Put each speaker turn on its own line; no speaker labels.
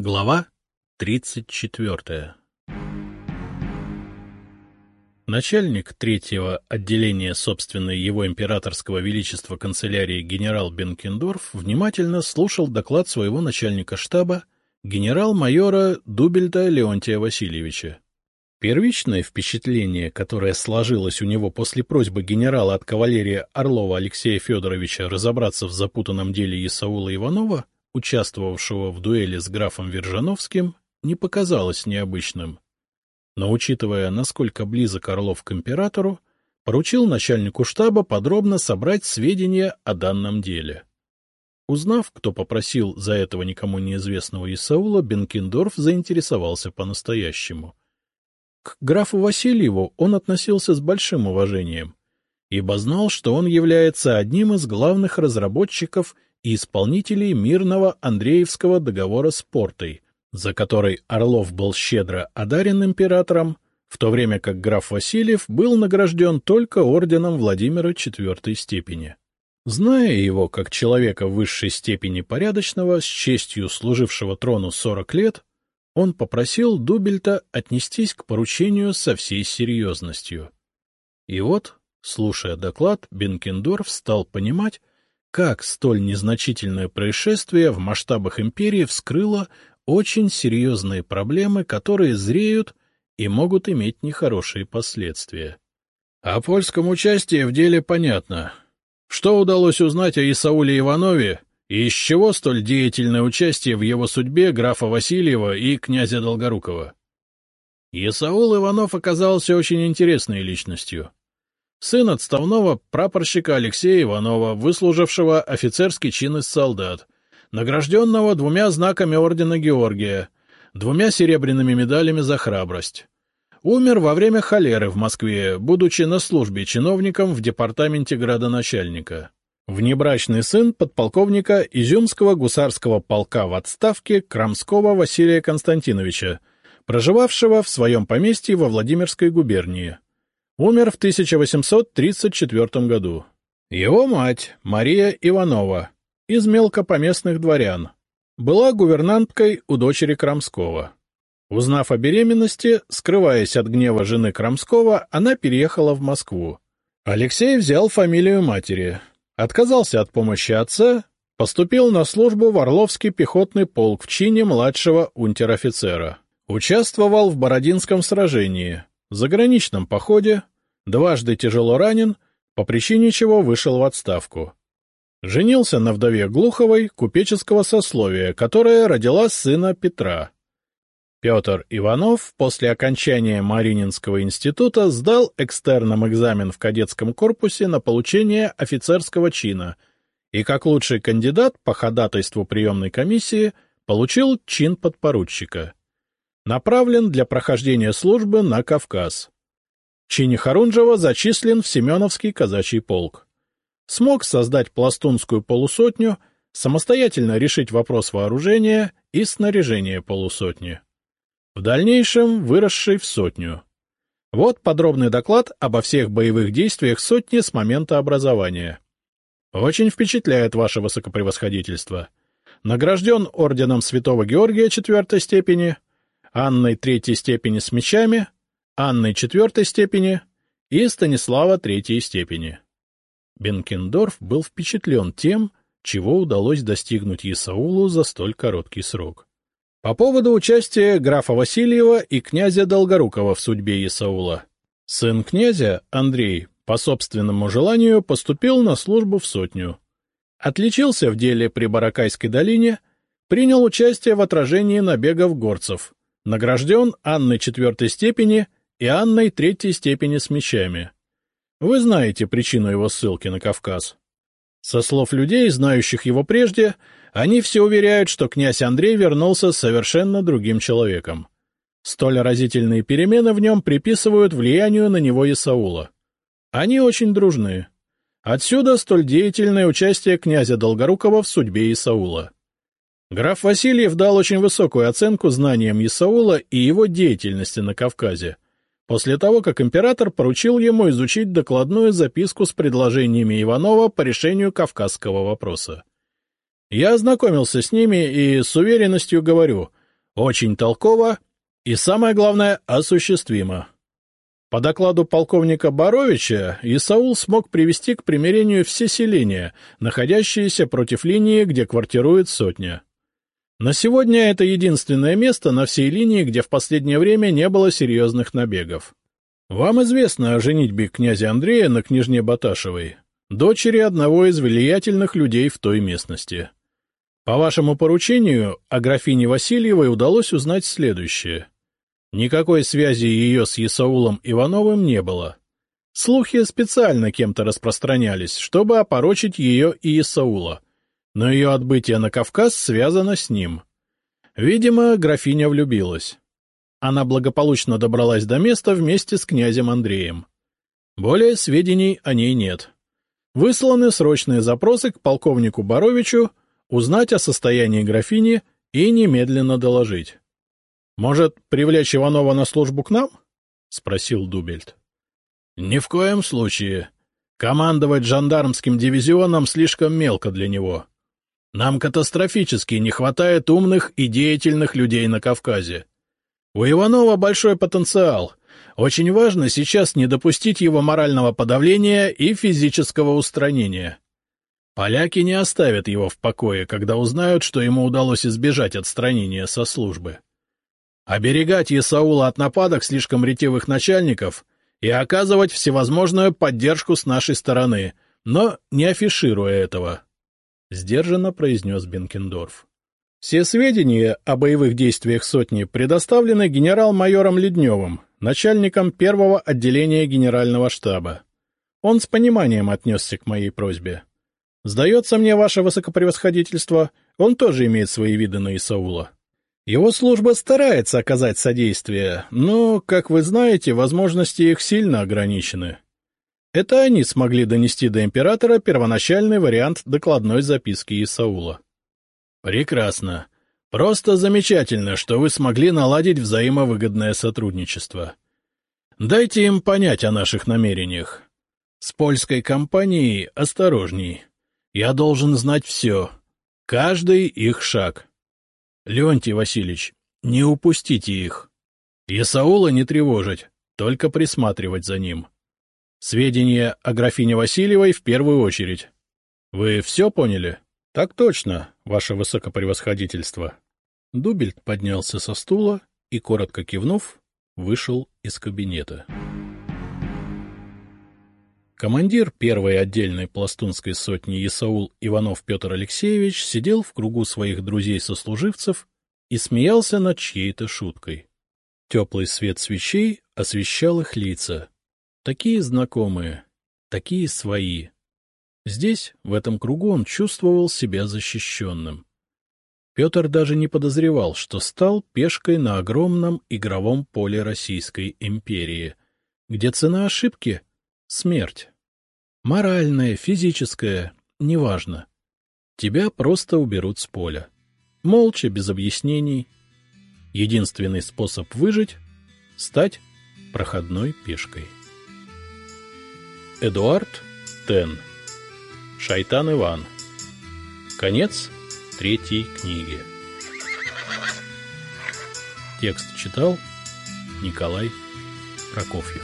Глава 34 Начальник третьего отделения собственной его императорского величества канцелярии генерал Бенкендорф внимательно слушал доклад своего начальника штаба генерал-майора Дубельта Леонтия Васильевича. Первичное впечатление, которое сложилось у него после просьбы генерала от кавалерии Орлова Алексея Федоровича разобраться в запутанном деле Исаула Иванова — участвовавшего в дуэли с графом Вержановским, не показалось необычным. Но, учитывая, насколько близок Орлов к императору, поручил начальнику штаба подробно собрать сведения о данном деле. Узнав, кто попросил за этого никому неизвестного Исаула, Бенкендорф заинтересовался по-настоящему. К графу Васильеву он относился с большим уважением, ибо знал, что он является одним из главных разработчиков и исполнителей мирного Андреевского договора с Портой, за который Орлов был щедро одарен императором, в то время как граф Васильев был награжден только орденом Владимира IV степени. Зная его как человека высшей степени порядочного, с честью служившего трону 40 лет, он попросил Дубельта отнестись к поручению со всей серьезностью. И вот, слушая доклад, Бенкендорф стал понимать, как столь незначительное происшествие в масштабах империи вскрыло очень серьезные проблемы, которые зреют и могут иметь нехорошие последствия. О польском участии в деле понятно. Что удалось узнать о Исауле Иванове и из чего столь деятельное участие в его судьбе графа Васильева и князя Долгорукова? Исаул Иванов оказался очень интересной личностью сын отставного прапорщика Алексея Иванова, выслужившего офицерский чин из солдат, награжденного двумя знаками ордена Георгия, двумя серебряными медалями за храбрость. Умер во время холеры в Москве, будучи на службе чиновником в департаменте градоначальника. Внебрачный сын подполковника Изюмского гусарского полка в отставке Крамского Василия Константиновича, проживавшего в своем поместье во Владимирской губернии. Умер в 1834 году. Его мать, Мария Иванова, из мелкопоместных дворян, была гувернанткой у дочери Крамского. Узнав о беременности, скрываясь от гнева жены Крамского, она переехала в Москву. Алексей взял фамилию матери, отказался от помощи отца, поступил на службу в Орловский пехотный полк в чине младшего унтер-офицера. Участвовал в Бородинском сражении, заграничном походе, дважды тяжело ранен, по причине чего вышел в отставку. Женился на вдове Глуховой купеческого сословия, которая родила сына Петра. Петр Иванов после окончания Марининского института сдал экстерном экзамен в кадетском корпусе на получение офицерского чина и как лучший кандидат по ходатайству приемной комиссии получил чин подпоручика направлен для прохождения службы на Кавказ. Чини Харунжева зачислен в Семеновский казачий полк. Смог создать пластунскую полусотню, самостоятельно решить вопрос вооружения и снаряжения полусотни. В дальнейшем выросший в сотню. Вот подробный доклад обо всех боевых действиях сотни с момента образования. Очень впечатляет ваше высокопревосходительство. Награжден орденом Святого Георгия четвертой степени — Анной третьей степени с мечами, Анной четвертой степени и Станислава третьей степени. Бенкендорф был впечатлен тем, чего удалось достигнуть Исаулу за столь короткий срок. По поводу участия графа Васильева и князя Долгорукова в судьбе Исаула. Сын князя, Андрей, по собственному желанию поступил на службу в сотню. Отличился в деле при Баракайской долине, принял участие в отражении набегов горцев, Награжден Анной четвертой степени и Анной третьей степени с мечами. Вы знаете причину его ссылки на Кавказ. Со слов людей, знающих его прежде, они все уверяют, что князь Андрей вернулся совершенно другим человеком. Столь разительные перемены в нем приписывают влиянию на него Исаула. Они очень дружны. Отсюда столь деятельное участие князя Долгорукова в судьбе Исаула. Граф Васильев дал очень высокую оценку знаниям Исаула и его деятельности на Кавказе, после того, как император поручил ему изучить докладную записку с предложениями Иванова по решению кавказского вопроса. Я ознакомился с ними и с уверенностью говорю, очень толково и, самое главное, осуществимо. По докладу полковника Боровича, Исаул смог привести к примирению все селения, находящиеся против линии, где квартирует сотня. На сегодня это единственное место на всей линии, где в последнее время не было серьезных набегов. Вам известно о женитьбе князя Андрея на княжне Баташевой, дочери одного из влиятельных людей в той местности. По вашему поручению о графине Васильевой удалось узнать следующее. Никакой связи ее с Исаулом Ивановым не было. Слухи специально кем-то распространялись, чтобы опорочить ее и Исаула, но ее отбытие на Кавказ связано с ним. Видимо, графиня влюбилась. Она благополучно добралась до места вместе с князем Андреем. Более сведений о ней нет. Высланы срочные запросы к полковнику Боровичу узнать о состоянии графини и немедленно доложить. Может, привлечь Иванова на службу к нам? — спросил Дубельт. — Ни в коем случае. Командовать жандармским дивизионом слишком мелко для него. Нам катастрофически не хватает умных и деятельных людей на Кавказе. У Иванова большой потенциал. Очень важно сейчас не допустить его морального подавления и физического устранения. Поляки не оставят его в покое, когда узнают, что ему удалось избежать отстранения со службы. Оберегать Исаула от нападок слишком ретивых начальников и оказывать всевозможную поддержку с нашей стороны, но не афишируя этого, — сдержанно произнес Бенкендорф. Все сведения о боевых действиях сотни предоставлены генерал-майором Ледневым, начальником первого отделения генерального штаба. Он с пониманием отнесся к моей просьбе. Сдается мне, ваше высокопревосходительство, он тоже имеет свои виды на Исаула. Его служба старается оказать содействие, но, как вы знаете, возможности их сильно ограничены. Это они смогли донести до императора первоначальный вариант докладной записки Исаула. Прекрасно. Просто замечательно, что вы смогли наладить взаимовыгодное сотрудничество. Дайте им понять о наших намерениях. С польской компанией осторожней. Я должен знать все. Каждый их шаг. Леонтий Васильевич, не упустите их. Исаула не тревожить, только присматривать за ним. Сведения о графине Васильевой в первую очередь. Вы все поняли? — Так точно, ваше высокопревосходительство. Дубельт поднялся со стула и, коротко кивнув, вышел из кабинета. Командир первой отдельной пластунской сотни Исаул Иванов Петр Алексеевич сидел в кругу своих друзей-сослуживцев и смеялся над чьей-то шуткой. Теплый свет свечей освещал их лица. Такие знакомые, такие свои. Здесь, в этом кругу, он чувствовал себя защищенным. Петр даже не подозревал, что стал пешкой на огромном игровом поле Российской империи, где цена ошибки — Смерть. Моральная, физическая, неважно. Тебя просто уберут с поля. Молча, без объяснений. Единственный способ выжить — стать проходной пешкой. Эдуард Тен. Шайтан Иван. Конец третьей книги. Текст читал Николай Прокофьев.